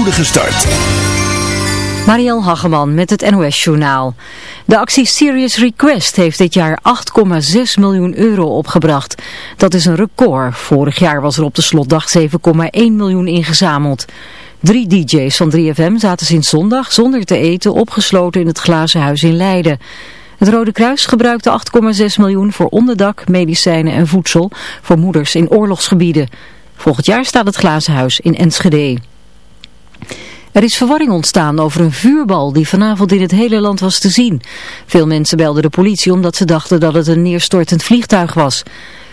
spoedige start. Marielle Hageman met het NOS Journaal. De actie Serious Request heeft dit jaar 8,6 miljoen euro opgebracht. Dat is een record. Vorig jaar was er op de slotdag 7,1 miljoen ingezameld. Drie DJ's van 3FM zaten sinds zondag zonder te eten opgesloten in het glazen huis in Leiden. Het Rode Kruis gebruikte 8,6 miljoen voor onderdak, medicijnen en voedsel voor moeders in oorlogsgebieden. Volgend jaar staat het glazen huis in Enschede. Er is verwarring ontstaan over een vuurbal die vanavond in het hele land was te zien. Veel mensen belden de politie omdat ze dachten dat het een neerstortend vliegtuig was.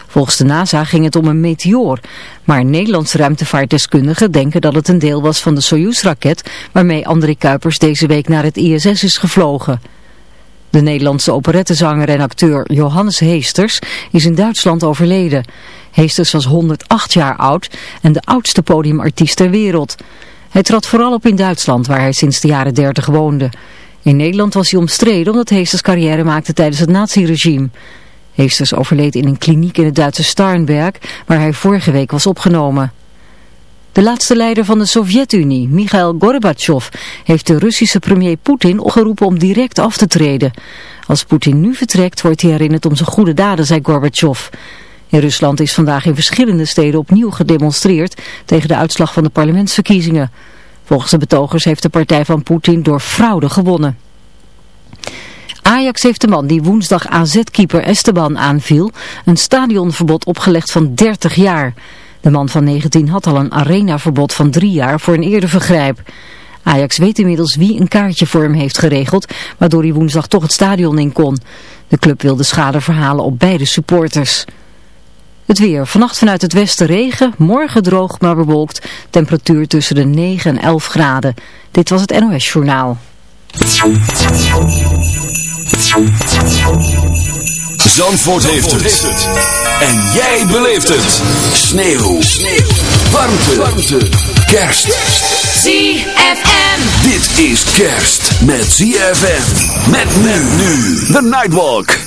Volgens de NASA ging het om een meteoor. Maar Nederlandse ruimtevaartdeskundigen denken dat het een deel was van de Soyuz-raket... waarmee André Kuipers deze week naar het ISS is gevlogen. De Nederlandse operettezanger en acteur Johannes Heesters is in Duitsland overleden. Heesters was 108 jaar oud en de oudste podiumartiest ter wereld. Hij trad vooral op in Duitsland, waar hij sinds de jaren 30 woonde. In Nederland was hij omstreden omdat Heesters carrière maakte tijdens het naziregime. Heesters overleed in een kliniek in het Duitse Starnberg, waar hij vorige week was opgenomen. De laatste leider van de Sovjet-Unie, Mikhail Gorbachev, heeft de Russische premier Poetin opgeroepen om direct af te treden. Als Poetin nu vertrekt, wordt hij herinnerd om zijn goede daden, zei Gorbachev. In Rusland is vandaag in verschillende steden opnieuw gedemonstreerd tegen de uitslag van de parlementsverkiezingen. Volgens de betogers heeft de partij van Poetin door fraude gewonnen. Ajax heeft de man die woensdag AZ-keeper Esteban aanviel een stadionverbod opgelegd van 30 jaar. De man van 19 had al een arenaverbod van drie jaar voor een eerder vergrijp. Ajax weet inmiddels wie een kaartje voor hem heeft geregeld, waardoor hij woensdag toch het stadion in kon. De club wil de schade verhalen op beide supporters. Het weer. Vannacht vanuit het westen regen, morgen droog maar bewolkt. Temperatuur tussen de 9 en 11 graden. Dit was het NOS Journaal. Zandvoort, heeft, het. En jij beleeft het. Sneeuw. Sneeuw. Warmte. Warmte. Kerst. ZFM. Dit is kerst met ZFM. Met men nu. The Nightwalk.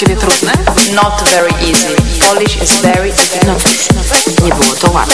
Eh? Not very easy. Polish is very difficult.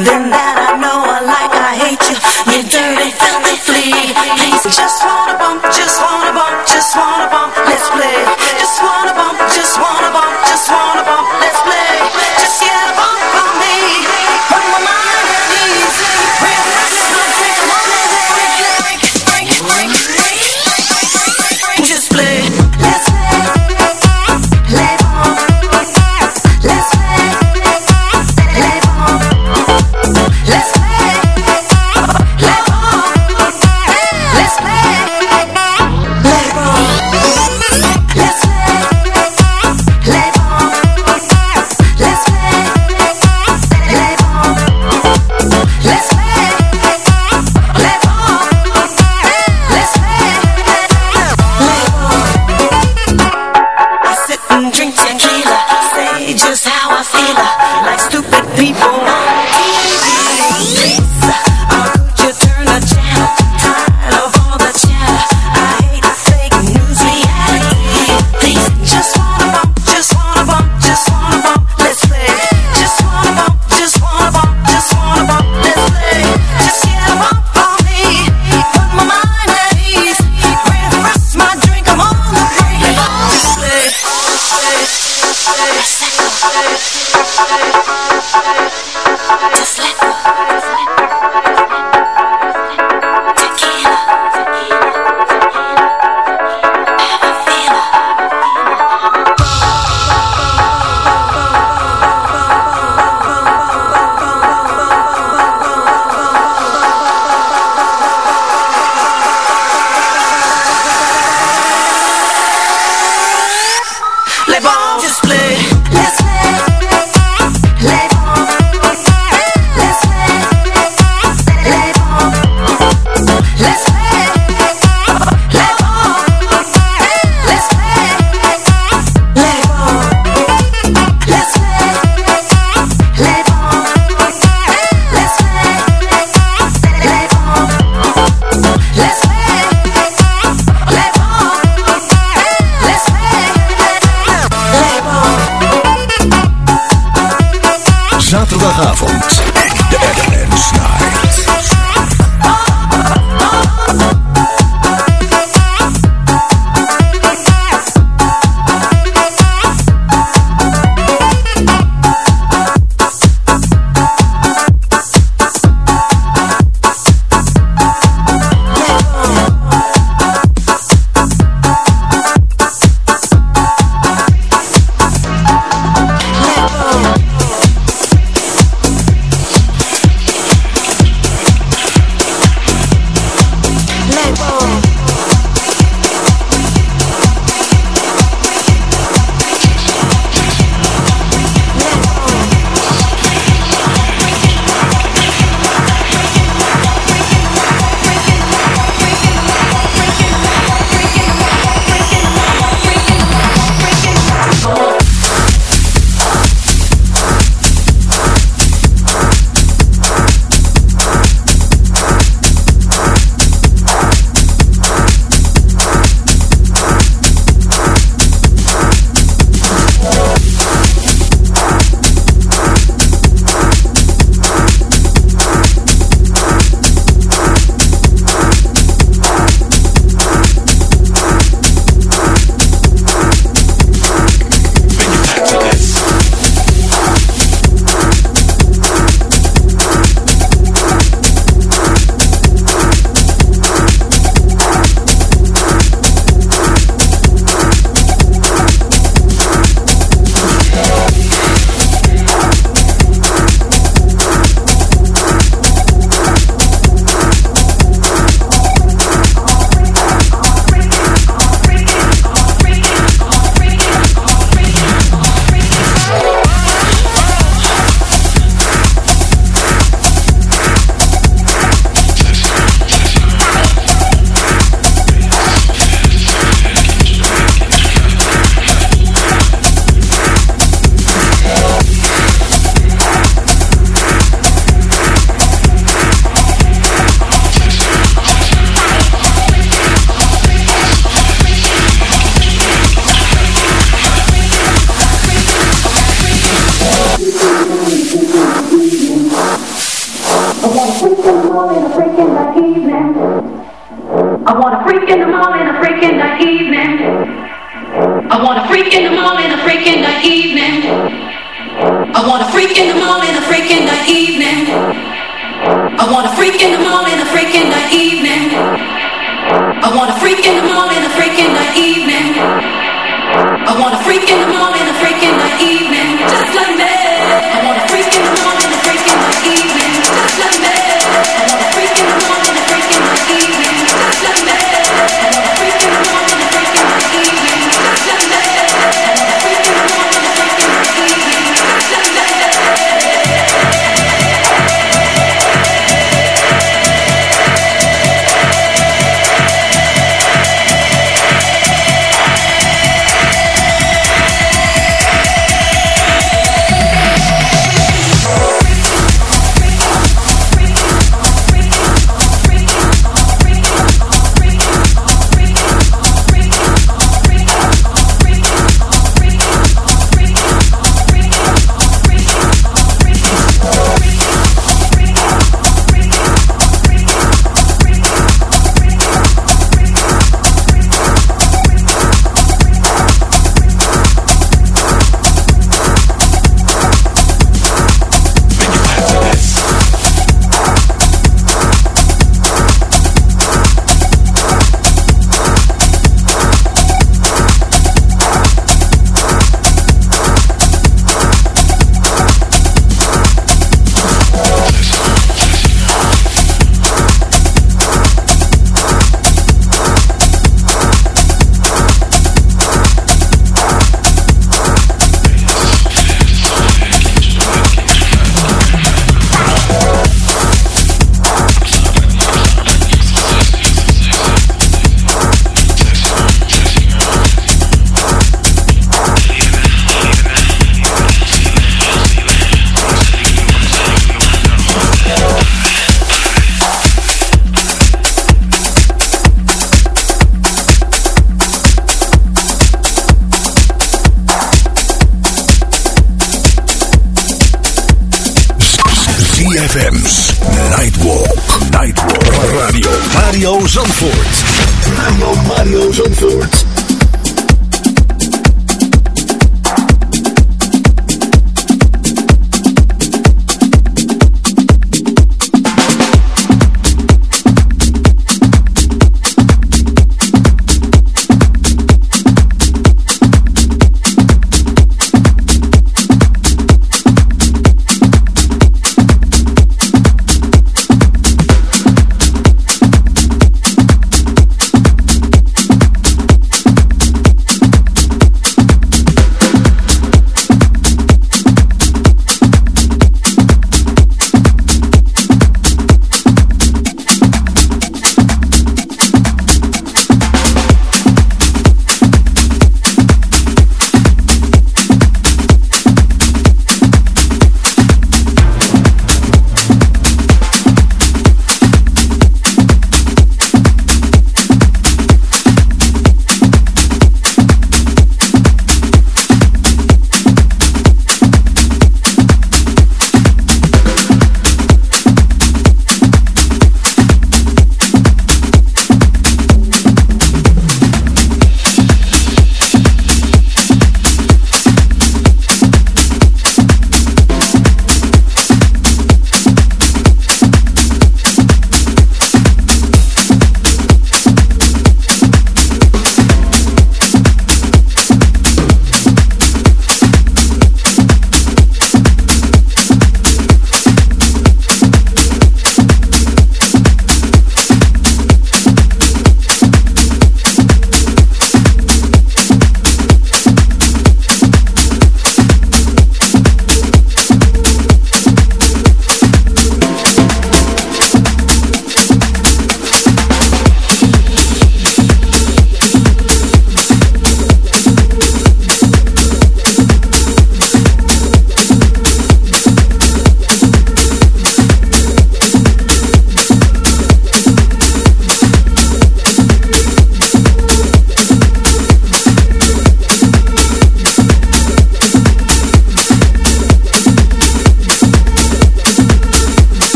Then that I know I like, I hate you, you dirty, filthy flea. He's just I want a freak in the morning, a freak in the evening. I want a freak in the morning, freak in the evening. I wanna freak in the morning.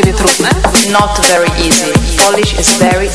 Eh? Not very easy. Polish is very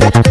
Yeah.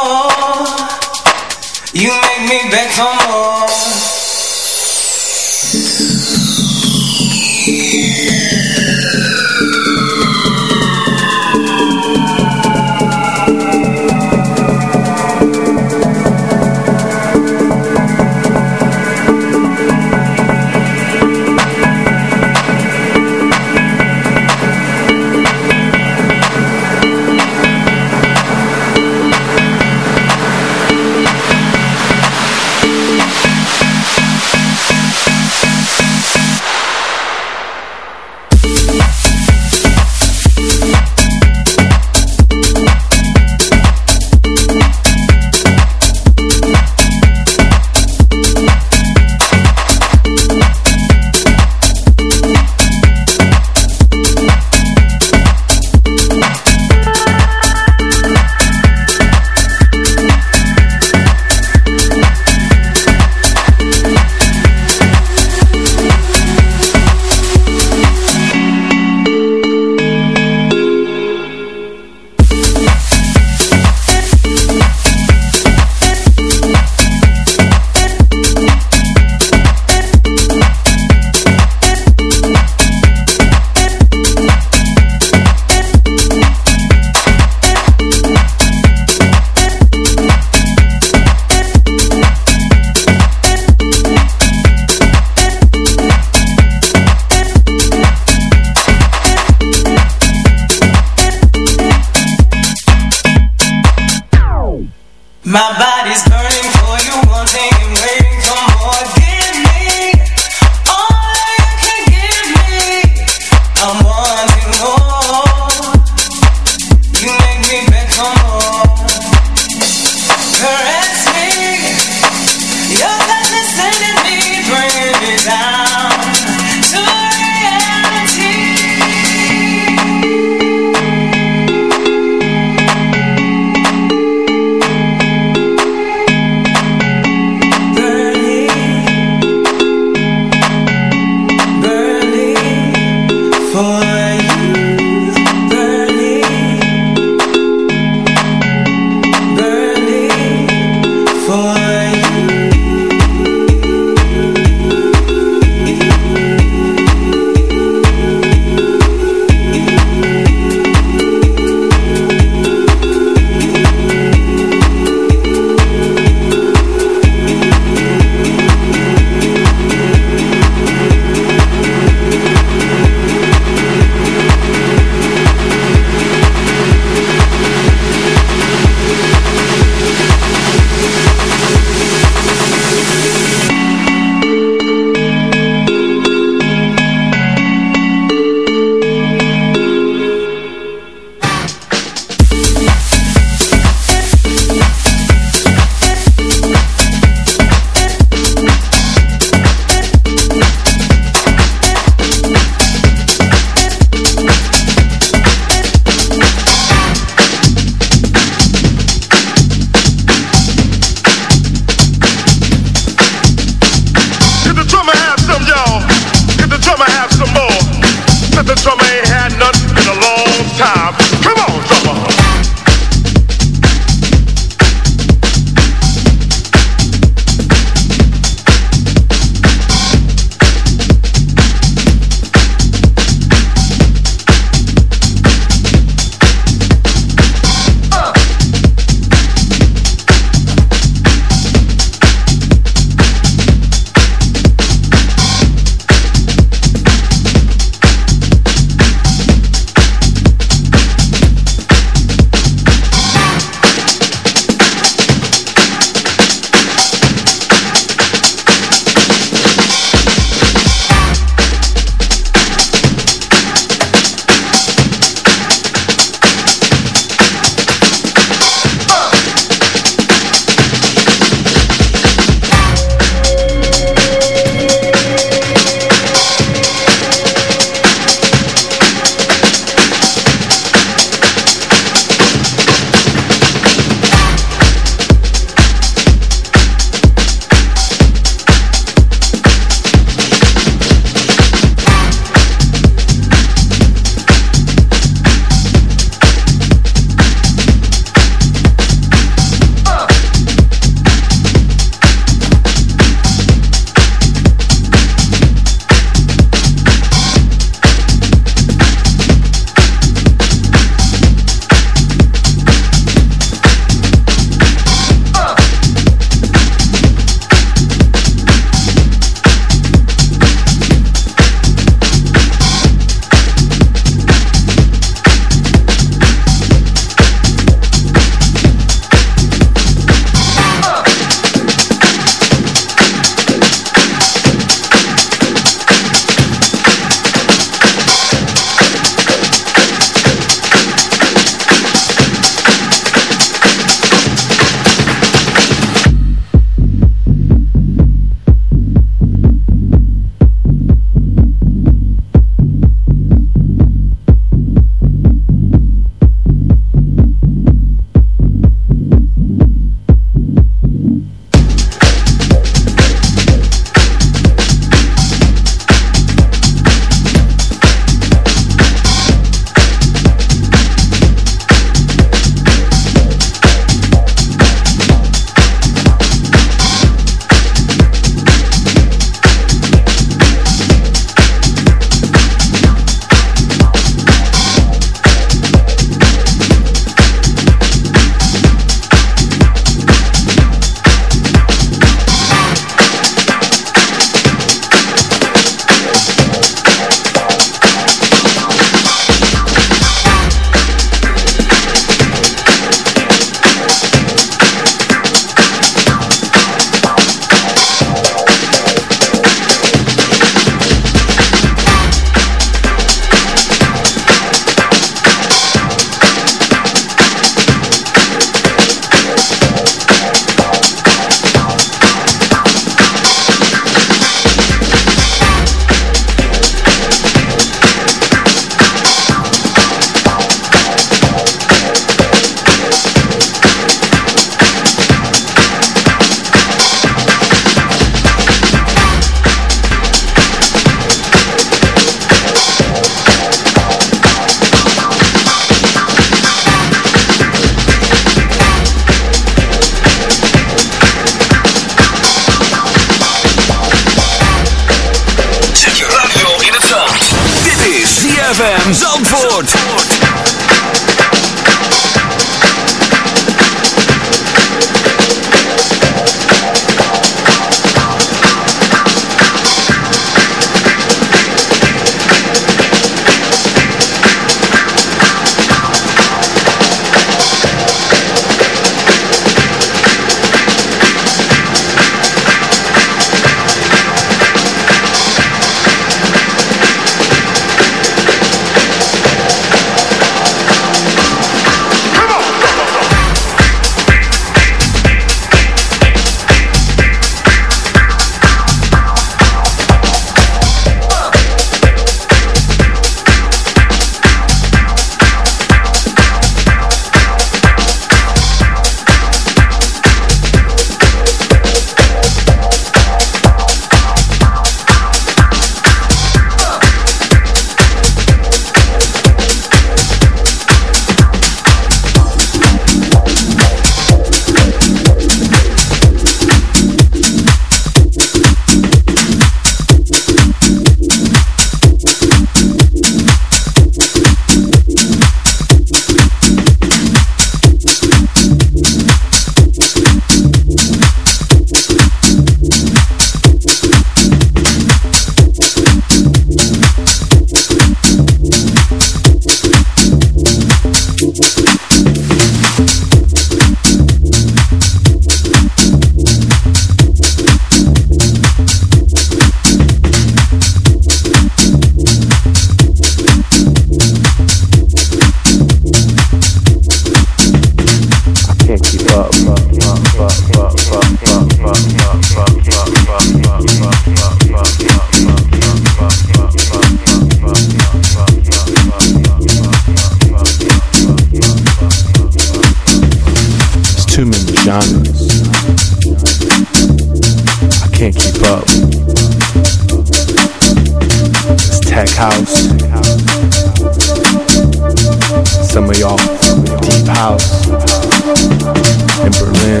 in Berlin,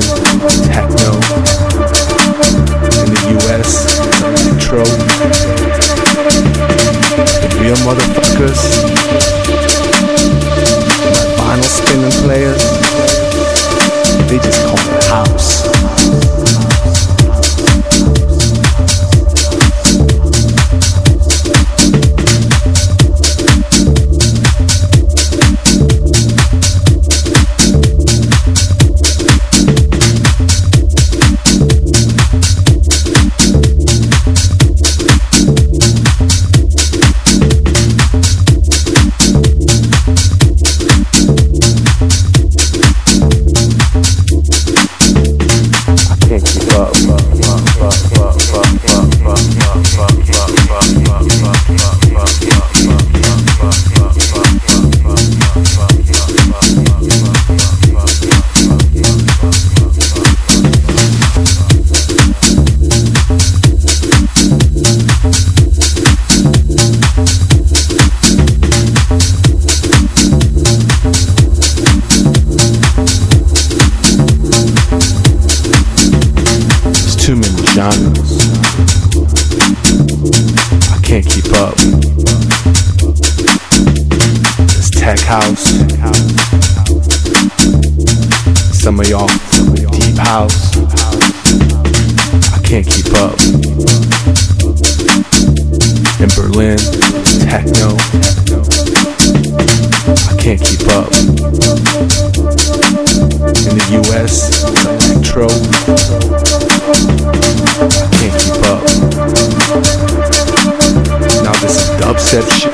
techno, in the US, Detroit. The real motherfuckers, my vinyl spinning players, they just call it house. deep house. I can't keep up. In Berlin, techno. I can't keep up. In the US, electro. I can't keep up. Now this is dubstep shit.